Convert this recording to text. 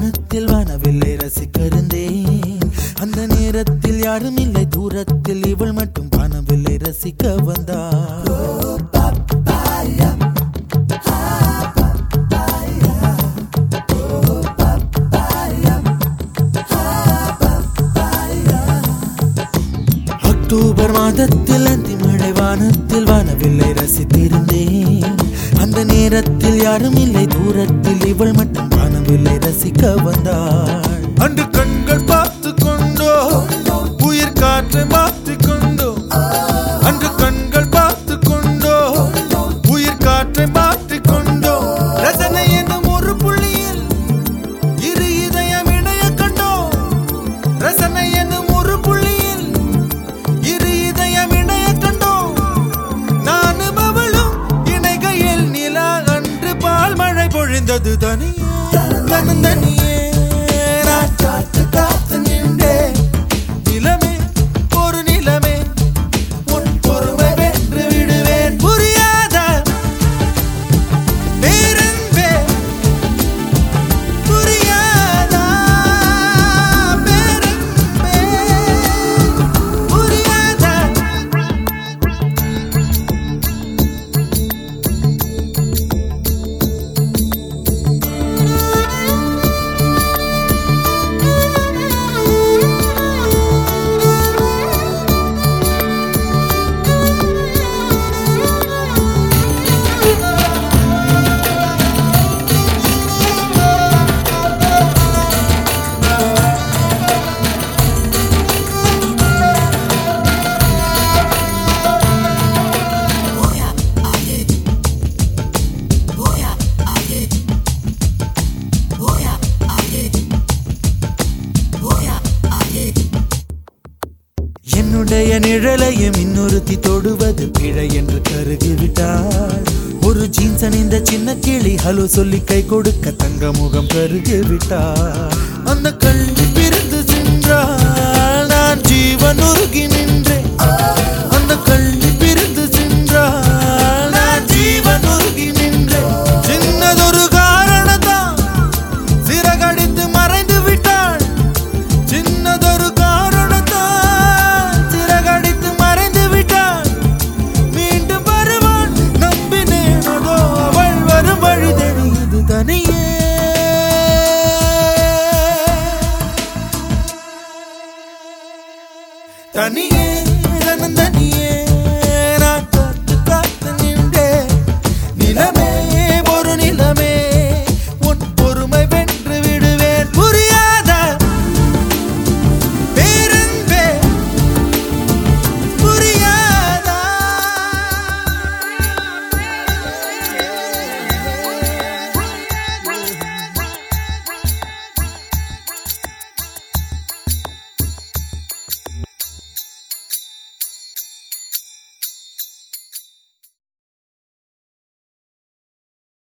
வானத்தில் வானவில்லை ரசிக்கருந்தேன். அந்த நேரத்தில் யாரும் இல்லை தூரத்தில் இவள் மட்டும் வானவில்லை ரசிக்க வந்தாள். அக்டோபர் மாதத்தில் அந்தி மழை வானத்தில் வானவில்லை ரசித்திருந்தேன். நேரத்தில் யாரும் இல்லை. தூரத்தில் இவள் மட்டும் கனவில் ரசிக்க வந்தாள். அன்று கண்கள் வந்தது தனியே உன்னுடைய நிழலையும் இன்னொருத்தி தொடுவது பிழை என்று கருகிவிட்டாள் ஒரு ஜீன்ஸ் அணிந்த சின்ன கிளி ஹலோ சொல்லி கை கொடுக்க தங்க முகம் கருகிவிட்டாள் தனியே தனியே.